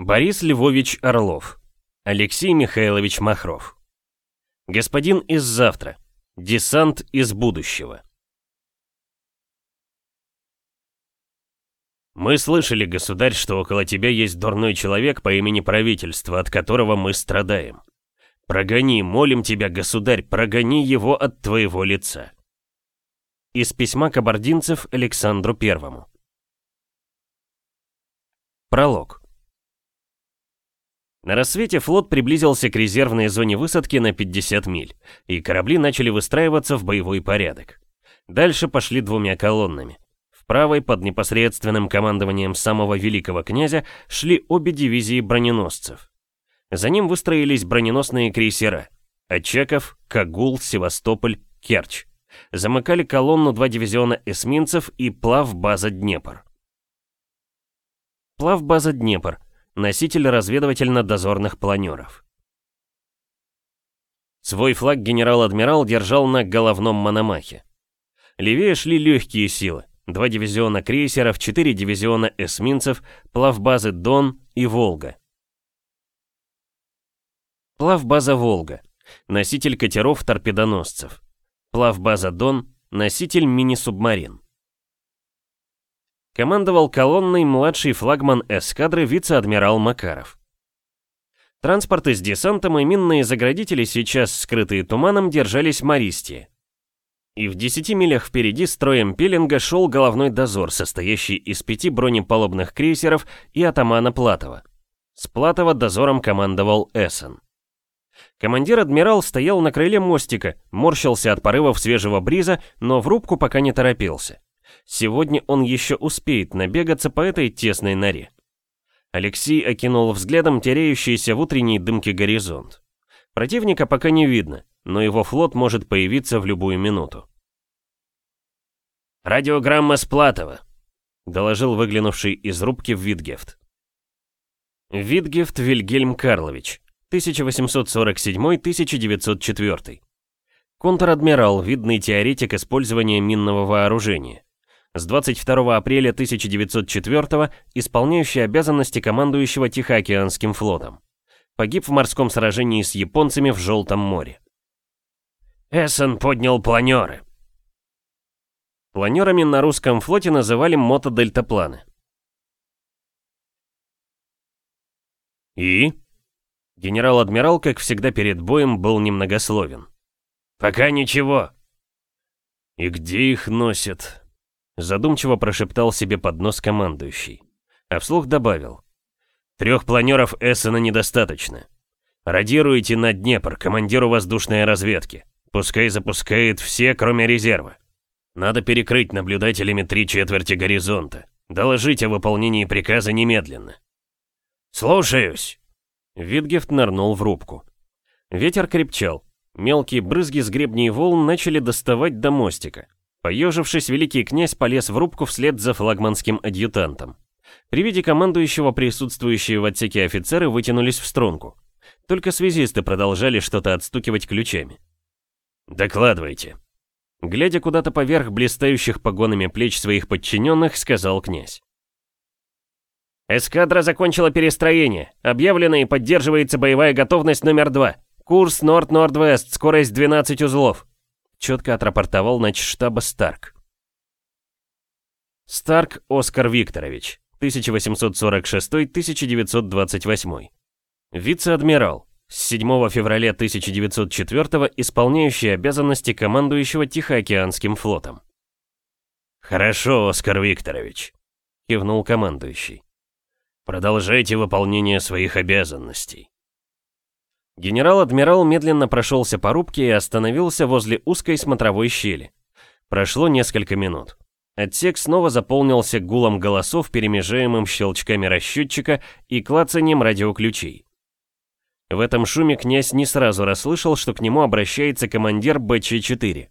Борис Львович Орлов. Алексей Михайлович Махров. Господин из завтра. Десант из будущего. Мы слышали, государь, что около тебя есть дурной человек по имени правительство, от которого мы страдаем. Прогони, молим тебя, государь, прогони его от твоего лица. Из письма кабардинцев Александру Первому. Пролог. На рассвете флот приблизился к резервной зоне высадки на 50 миль, и корабли начали выстраиваться в боевой порядок. Дальше пошли двумя колоннами. В правой, под непосредственным командованием самого великого князя, шли обе дивизии броненосцев. За ним выстроились броненосные крейсера Очаков, Кагул, Севастополь, Керчь. Замыкали колонну два дивизиона эсминцев и плав-база Днепр. Плавбаза Днепр, носитель разведывательно-дозорных планеров. Свой флаг генерал-адмирал держал на головном мономахе. Левее шли легкие силы, два дивизиона крейсеров, четыре дивизиона эсминцев, плавбазы Дон и Волга. Плавбаза Волга, носитель катеров-торпедоносцев. Плавбаза Дон, носитель мини-субмарин. Командовал колонной младший флагман эскадры вице-адмирал Макаров. Транспорты с десантом и минные заградители, сейчас скрытые туманом, держались Мористии. И в 10 милях впереди строем пеленга шел головной дозор, состоящий из пяти бронепалубных крейсеров и атамана Платова. С Платова дозором командовал Эссен. Командир-адмирал стоял на крыле мостика, морщился от порывов свежего бриза, но в рубку пока не торопился. Сегодня он еще успеет набегаться по этой тесной норе. Алексей окинул взглядом теряющийся в утренней дымке горизонт. Противника пока не видно, но его флот может появиться в любую минуту. «Радиограмма с Платова», — доложил выглянувший из рубки Витгефт. Витгефт Вильгельм Карлович, 1847-1904. Контр-адмирал, видный теоретик использования минного вооружения с 22 апреля 1904 исполняющий обязанности командующего Тихоокеанским флотом. Погиб в морском сражении с японцами в Желтом море. Эссен поднял планеры. Планерами на русском флоте называли мотодельтапланы. И? Генерал-адмирал, как всегда перед боем, был немногословен. «Пока ничего». «И где их носят?» Задумчиво прошептал себе под нос командующий. А вслух добавил. Трех планеров Эссена недостаточно. Радируйте на Днепр, командиру воздушной разведки. Пускай запускает все, кроме резерва. Надо перекрыть наблюдателями три четверти горизонта. Доложить о выполнении приказа немедленно. «Слушаюсь!» Витгефт нырнул в рубку. Ветер крепчал. Мелкие брызги с гребней волн начали доставать до мостика. Поежившись, великий князь полез в рубку вслед за флагманским адъютантом. При виде командующего присутствующие в отсеке офицеры вытянулись в струнку. Только связисты продолжали что-то отстукивать ключами. «Докладывайте». Глядя куда-то поверх блистающих погонами плеч своих подчиненных, сказал князь. «Эскадра закончила перестроение. Объявлена и поддерживается боевая готовность номер два. Курс Норд-Норд-Вест, скорость 12 узлов четко отрапортовал начштаба Старк. Старк Оскар Викторович, 1846-1928. Вице-адмирал, с 7 февраля 1904 исполняющий обязанности командующего Тихоокеанским флотом. «Хорошо, Оскар Викторович», — кивнул командующий. «Продолжайте выполнение своих обязанностей». Генерал-адмирал медленно прошелся по рубке и остановился возле узкой смотровой щели. Прошло несколько минут. Отсек снова заполнился гулом голосов, перемежаемым щелчками расчетчика и клацанием радиоключей. В этом шуме князь не сразу расслышал, что к нему обращается командир БЧ-4,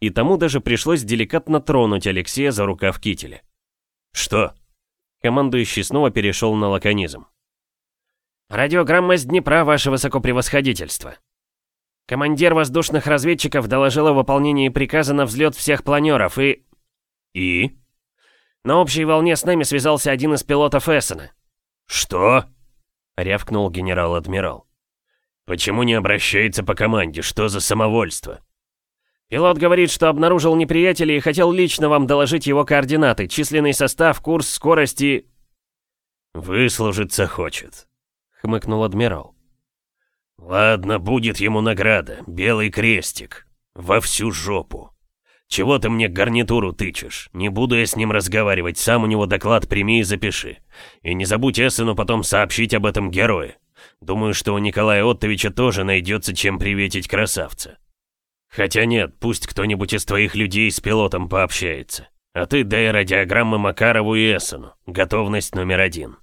и тому даже пришлось деликатно тронуть Алексея за рукав кителя. «Что?» Командующий снова перешел на лаконизм. «Радиограмма с Днепра, ваше высокопревосходительство». Командир воздушных разведчиков доложил о выполнении приказа на взлет всех планеров и... И? На общей волне с нами связался один из пилотов Эссена. Что? — рявкнул генерал-адмирал. «Почему не обращается по команде? Что за самовольство?» «Пилот говорит, что обнаружил неприятеля и хотел лично вам доложить его координаты, численный состав, курс, скорость и...» «Выслужиться хочет», — хмыкнул адмирал. «Ладно, будет ему награда, белый крестик, во всю жопу. Чего ты мне гарнитуру тычешь? Не буду я с ним разговаривать, сам у него доклад прими и запиши. И не забудь Эссену потом сообщить об этом герое. Думаю, что у Николая Оттовича тоже найдется чем приветить красавца. Хотя нет, пусть кто-нибудь из твоих людей с пилотом пообщается. А ты дай радиограммы Макарову и Эссену. Готовность номер один.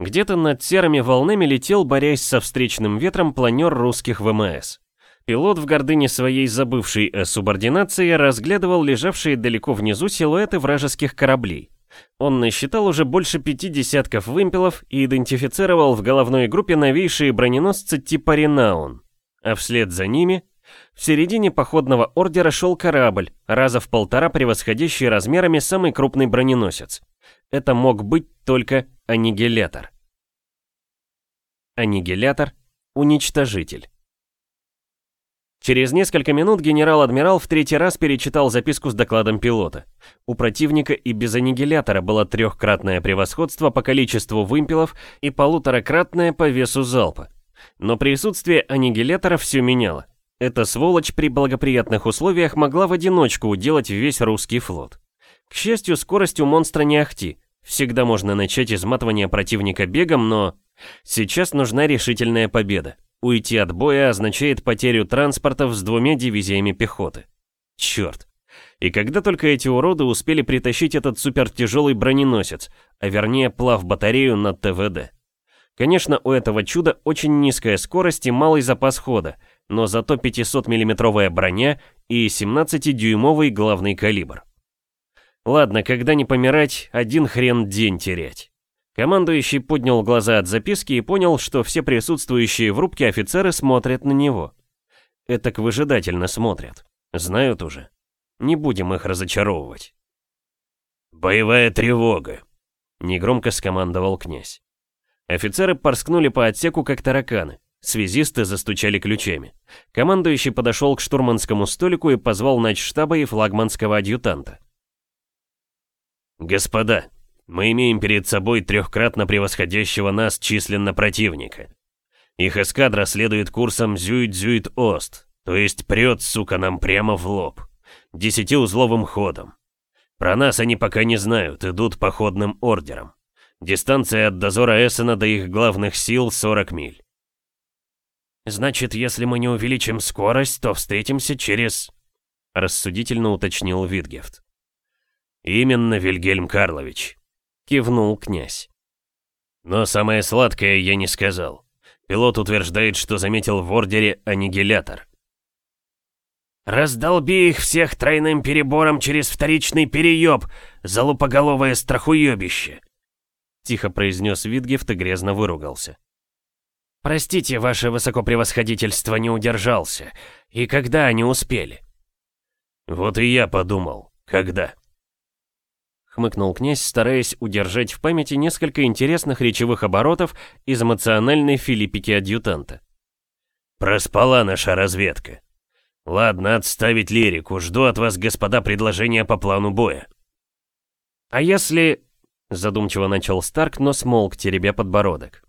Где-то над серыми волнами летел, борясь со встречным ветром, планер русских ВМС. Пилот в гордыне своей забывшей о субординации разглядывал лежавшие далеко внизу силуэты вражеских кораблей. Он насчитал уже больше пяти десятков вымпелов и идентифицировал в головной группе новейшие броненосцы типа «Ренаун». А вслед за ними в середине походного ордера шел корабль, раза в полтора превосходящий размерами самый крупный броненосец. Это мог быть только аннигилятор. Аннигилятор — уничтожитель. Через несколько минут генерал-адмирал в третий раз перечитал записку с докладом пилота. У противника и без аннигилятора было трехкратное превосходство по количеству вымпелов и полуторакратное по весу залпа. Но присутствие аннигилятора все меняло. Эта сволочь при благоприятных условиях могла в одиночку уделать весь русский флот. К счастью, скорость у монстра не ахти. Всегда можно начать изматывание противника бегом, но... Сейчас нужна решительная победа. Уйти от боя означает потерю транспортов с двумя дивизиями пехоты. Черт. И когда только эти уроды успели притащить этот супертяжелый броненосец, а вернее плав-батарею на ТВД. Конечно, у этого чуда очень низкая скорость и малый запас хода, но зато 500-миллиметровая броня и 17-дюймовый главный калибр. Ладно, когда не помирать, один хрен день терять. Командующий поднял глаза от записки и понял, что все присутствующие в рубке офицеры смотрят на него. Этак выжидательно смотрят. Знают уже. Не будем их разочаровывать. «Боевая тревога!» — негромко скомандовал князь. Офицеры порскнули по отсеку, как тараканы. Связисты застучали ключами. Командующий подошел к штурманскому столику и позвал начштаба и флагманского адъютанта. «Господа, мы имеем перед собой трехкратно превосходящего нас численно противника. Их эскадра следует курсом Зюит-Зюит-Ост, то есть прет, сука, нам прямо в лоб. Десятиузловым ходом. Про нас они пока не знают, идут походным ордером. Дистанция от дозора Эссена до их главных сил 40 миль. «Значит, если мы не увеличим скорость, то встретимся через...» Рассудительно уточнил Витгефт. «Именно, Вильгельм Карлович», кивнул князь. Но самое сладкое я не сказал. Пилот утверждает, что заметил в ордере аннигилятор. «Раздолби их всех тройным перебором через вторичный перееб, залупоголовое страхуебище!» Тихо произнес Витгефт и грязно выругался. «Простите, ваше высокопревосходительство не удержался. И когда они успели?» «Вот и я подумал, когда?» Хмыкнул князь, стараясь удержать в памяти несколько интересных речевых оборотов из эмоциональной филиппики адъютанта. «Проспала наша разведка. Ладно, отставить лирику, жду от вас, господа, предложения по плану боя». «А если...» — задумчиво начал Старк, но смолк, теребя подбородок.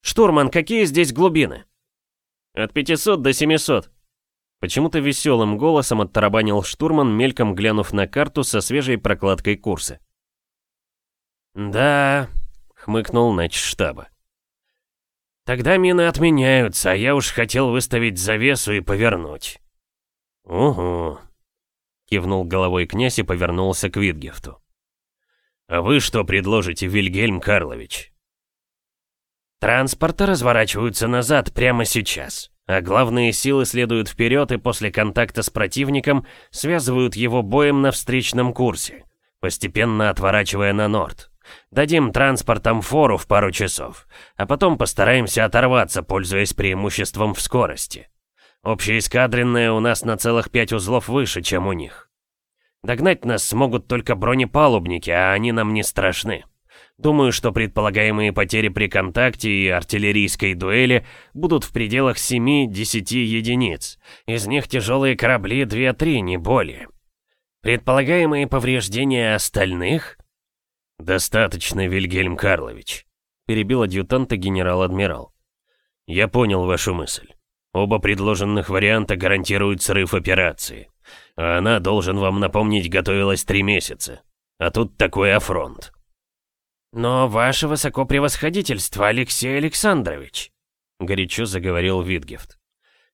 «Штурман, какие здесь глубины?» «От 500 до 700», Почему-то веселым голосом оттарабанил штурман, мельком глянув на карту со свежей прокладкой курса. «Да», — хмыкнул нач штаба. «Тогда мины отменяются, а я уж хотел выставить завесу и повернуть». «Угу», — кивнул головой князь и повернулся к Витгефту. «А вы что предложите, Вильгельм Карлович?» «Транспорты разворачиваются назад прямо сейчас», а главные силы следуют вперед и после контакта с противником связывают его боем на встречном курсе, постепенно отворачивая на норд. Дадим транспортам фору в пару часов, а потом постараемся оторваться, пользуясь преимуществом в скорости. Общеэскадренная у нас на целых пять узлов выше, чем у них. Догнать нас смогут только бронепалубники, а они нам не страшны. Думаю, что предполагаемые потери при контакте и артиллерийской дуэли будут в пределах 7-10 единиц. Из них тяжелые корабли 2-3, не более. Предполагаемые повреждения остальных? Достаточно, Вильгельм Карлович, перебил адъютанта генерал-адмирал. Я понял вашу мысль. Оба предложенных варианта гарантируют срыв операции. А она, должен вам напомнить, готовилась три месяца. А тут такой афронт. «Но ваше высокопревосходительство, Алексей Александрович», — горячо заговорил Витгефт.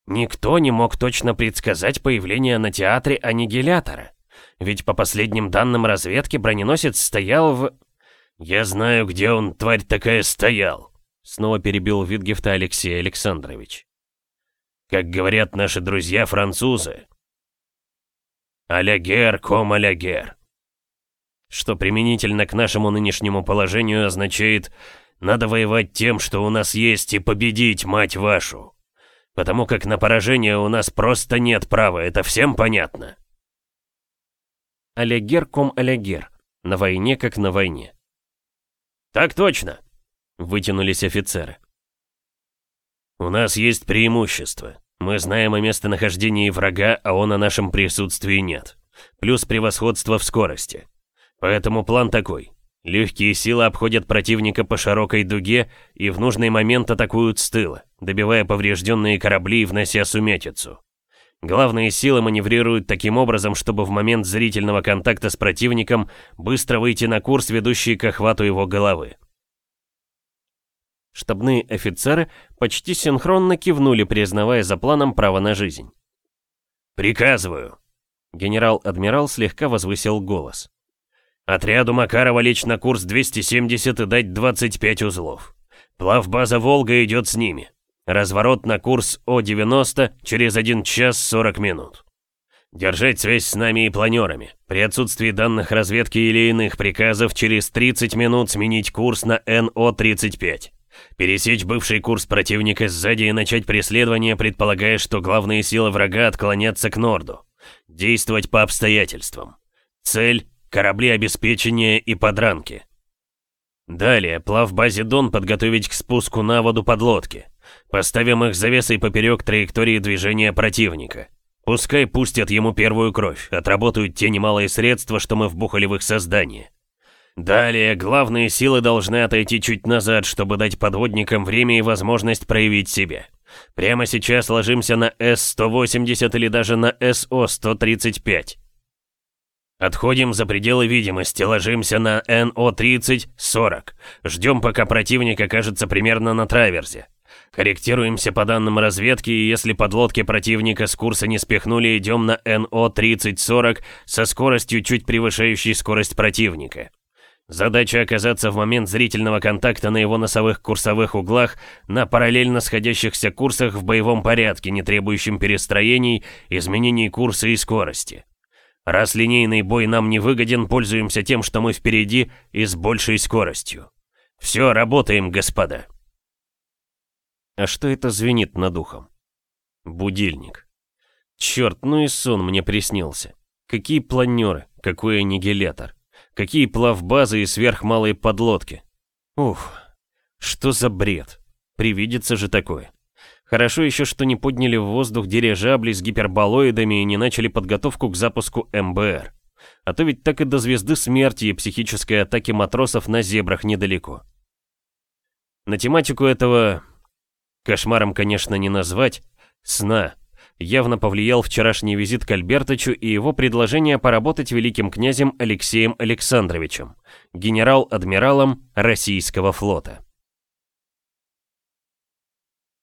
«Никто не мог точно предсказать появление на театре аннигилятора. Ведь по последним данным разведки броненосец стоял в...» «Я знаю, где он, тварь такая, стоял», — снова перебил Витгефта Алексей Александрович. «Как говорят наши друзья-французы, «Алягер, ком алягер», что применительно к нашему нынешнему положению означает «надо воевать тем, что у нас есть, и победить, мать вашу». Потому как на поражение у нас просто нет права, это всем понятно. Алягер ком алягер. На войне как на войне. Так точно, вытянулись офицеры. У нас есть преимущество. Мы знаем о местонахождении врага, а он о нашем присутствии нет. Плюс превосходство в скорости. Поэтому план такой. Легкие силы обходят противника по широкой дуге и в нужный момент атакуют с тыла, добивая поврежденные корабли и внося сумятицу. Главные силы маневрируют таким образом, чтобы в момент зрительного контакта с противником быстро выйти на курс, ведущий к охвату его головы. Штабные офицеры почти синхронно кивнули, признавая за планом право на жизнь. «Приказываю!» Генерал-адмирал слегка возвысил голос. Отряду Макарова лечь на курс 270 и дать 25 узлов. Плавбаза «Волга» идет с ними. Разворот на курс О-90 через 1 час 40 минут. Держать связь с нами и планерами. При отсутствии данных разведки или иных приказов через 30 минут сменить курс на НО-35. Пересечь бывший курс противника сзади и начать преследование, предполагая, что главные силы врага отклонятся к норду. Действовать по обстоятельствам. Цель корабли обеспечения и подранки. Далее, плав базе Дон подготовить к спуску на воду подлодки. Поставим их завесой поперек траектории движения противника. Пускай пустят ему первую кровь, отработают те немалые средства, что мы вбухали в их создание. Далее, главные силы должны отойти чуть назад, чтобы дать подводникам время и возможность проявить себя. Прямо сейчас ложимся на С-180 или даже на СО-135. Отходим за пределы видимости, ложимся на НО-30-40. Ждем, пока противник окажется примерно на траверзе. Корректируемся по данным разведки, и если подлодки противника с курса не спихнули, идем на НО-30-40 со скоростью, чуть превышающей скорость противника. Задача оказаться в момент зрительного контакта на его носовых курсовых углах на параллельно сходящихся курсах в боевом порядке, не требующем перестроений, изменений курса и скорости. Раз линейный бой нам не выгоден, пользуемся тем, что мы впереди и с большей скоростью. Все, работаем, господа. А что это звенит над ухом? Будильник. Черт, ну и сон мне приснился. Какие планеры, какой аннигилятор. Какие плавбазы и сверхмалые подлодки. Ух, что за бред. Привидится же такое. Хорошо еще, что не подняли в воздух дирижабли с гиперболоидами и не начали подготовку к запуску МБР. А то ведь так и до звезды смерти и психической атаки матросов на зебрах недалеко. На тематику этого... Кошмаром, конечно, не назвать. Сна. Явно повлиял вчерашний визит к Альбертычу и его предложение поработать великим князем Алексеем Александровичем, генерал-адмиралом Российского флота.